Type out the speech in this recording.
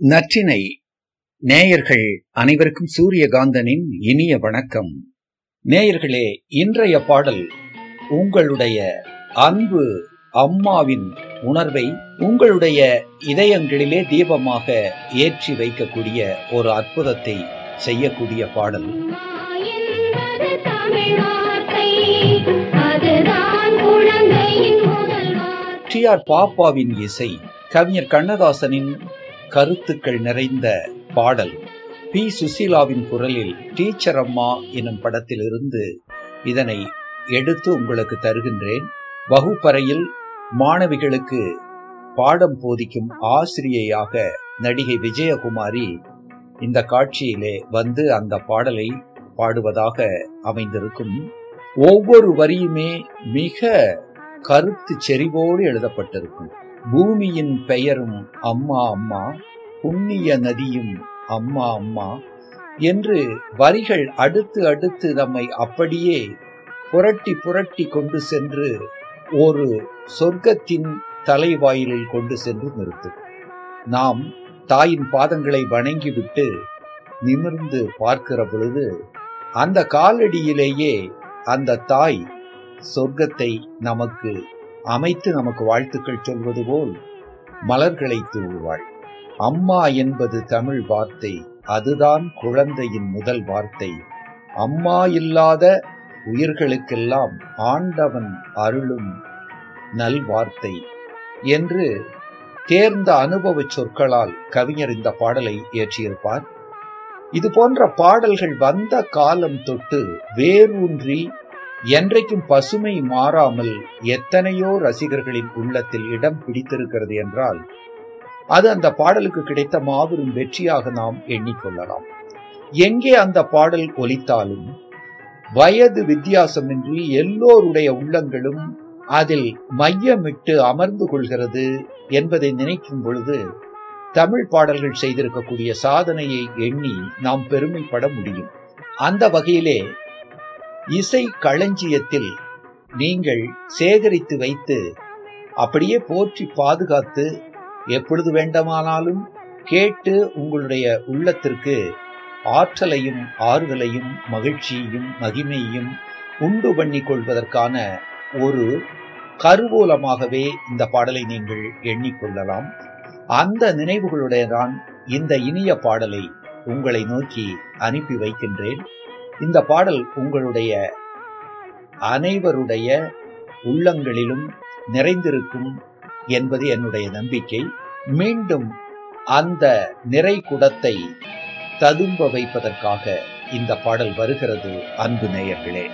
நற்றினை நேயர்கள் அனைவருக்கும் சூரியகாந்தனின் இனிய வணக்கம். நேயர்களே இன்றைய பாடல் உங்களுடைய அன்பு அம்மாவின் உணர்வை உங்களுடைய இதயங்களிலே தீபமாக ஏற்றி வைக்கக்கூடிய ஒரு அற்புதத்தை செய்யக்கூடிய பாடல். டி ஆர் பாப்பாவின் இசை கவிஞர் கண்ணதாசனின் கருத்துக்கள் நிறைந்த பாடல். பி. சுசீலாவின் குரலில் டீச்சர் அம்மா எனும் படத்திலிருந்து இதனை எடுத்து உங்களுக்கு தருகின்றேன். வகுப்பறையில் மாணவிகளுக்கு பாடம் போதிக்கும் ஆசிரியையாக நடிகை விஜயகுமாரி இந்த காட்சியிலே வந்து அந்த பாடலை பாடுவதாக அமைந்திருக்கும். ஒவ்வொரு வரியுமே மிக கருத்து செறிவோடு எழுதப்பட்டிருக்கும். பூமியின் பெயரும் அம்மா அம்மா புண்ணிய நதியும் அம்மா அம்மா என்று வரிகள் அடுத்து அடுத்து நம்மை அப்படியே புரட்டி புரட்டி கொண்டு சென்று ஒரு சொர்க்கத்தின் தலைவாயிலில் கொண்டு சென்று நிறுத்தும். நாம் தாயின் பாதங்களை வணங்கிவிட்டு நிமிர்ந்து பார்க்கிற பொழுது அந்த காலடியிலேயே அந்த தாய் சொர்க்கத்தை நமக்கு அமைத்து நமக்கு வாழ்த்துக்கள் சொல்வது போல் மலர்களை தூவுவாள். அம்மா என்பது தமிழ் வார்த்தை அதுதான் குழந்தையின் முதல் வார்த்தை. அம்மா இல்லாத உயிர்களுக்கெல்லாம் ஆண்டவன் அருளும் நல்வார்த்தை என்று தேர்ந்த அனுபவ சொற்களால் கவிஞர் இந்த பாடலை இயற்றியிருப்பார். இது போன்ற பாடல்கள் வந்த காலம் தொட்டு வேரூன்றி என்றைக்கும் பசுமை மாறாமல் எத்தனையோ ரசிகர்களின் உள்ளத்தில் இடம் பிடித்திருக்கிறது என்றால் அது அந்த பாடலுக்கு கிடைத்த மாபெரும் வெற்றியாக நாம் எண்ணிக்கொள்ளலாம். எங்கே அந்த பாடல் ஒலித்தாலும் வயது வித்தியாசமின்றி எல்லோருடைய உள்ளங்களும் அதில் மையமிட்டு அமர்ந்து கொள்கிறது என்பதை நினைக்கும் பொழுது தமிழ் பாடல்கள் செய்திருக்கக்கூடிய சாதனையை எண்ணி நாம் பெருமைப்பட முடியும். அந்த வகையிலே இசை களஞ்சியத்தில் நீங்கள் சேகரித்து வைத்து அப்படியே போற்றி பாதுகாத்து எப்பொழுது வேண்டுமானாலும் கேட்டு உங்களுடைய உள்ளத்திற்கு ஆற்றலையும் ஆறுதலையும் மகிழ்ச்சியையும் மகிமையையும் உண்டு பண்ணி கொள்வதற்கான ஒரு கருவூலமாகவே இந்த பாடலை நீங்கள் எண்ணிக்கொள்ளலாம் அந்த நினைவுகளுடைய நான் இந்த இனிய பாடலை உங்களை நோக்கி அனுப்பி வைக்கின்றேன். இந்த பாடல் உங்களுடைய அனைவருடைய உள்ளங்களிலும் நிறைந்திருக்கும் என்பது என்னுடைய நம்பிக்கை. மீண்டும் அந்த நிறை குடத்தை ததும்ப வைப்பதற்காக இந்த பாடல் வருகிறது. அன்பு நேயர்களே.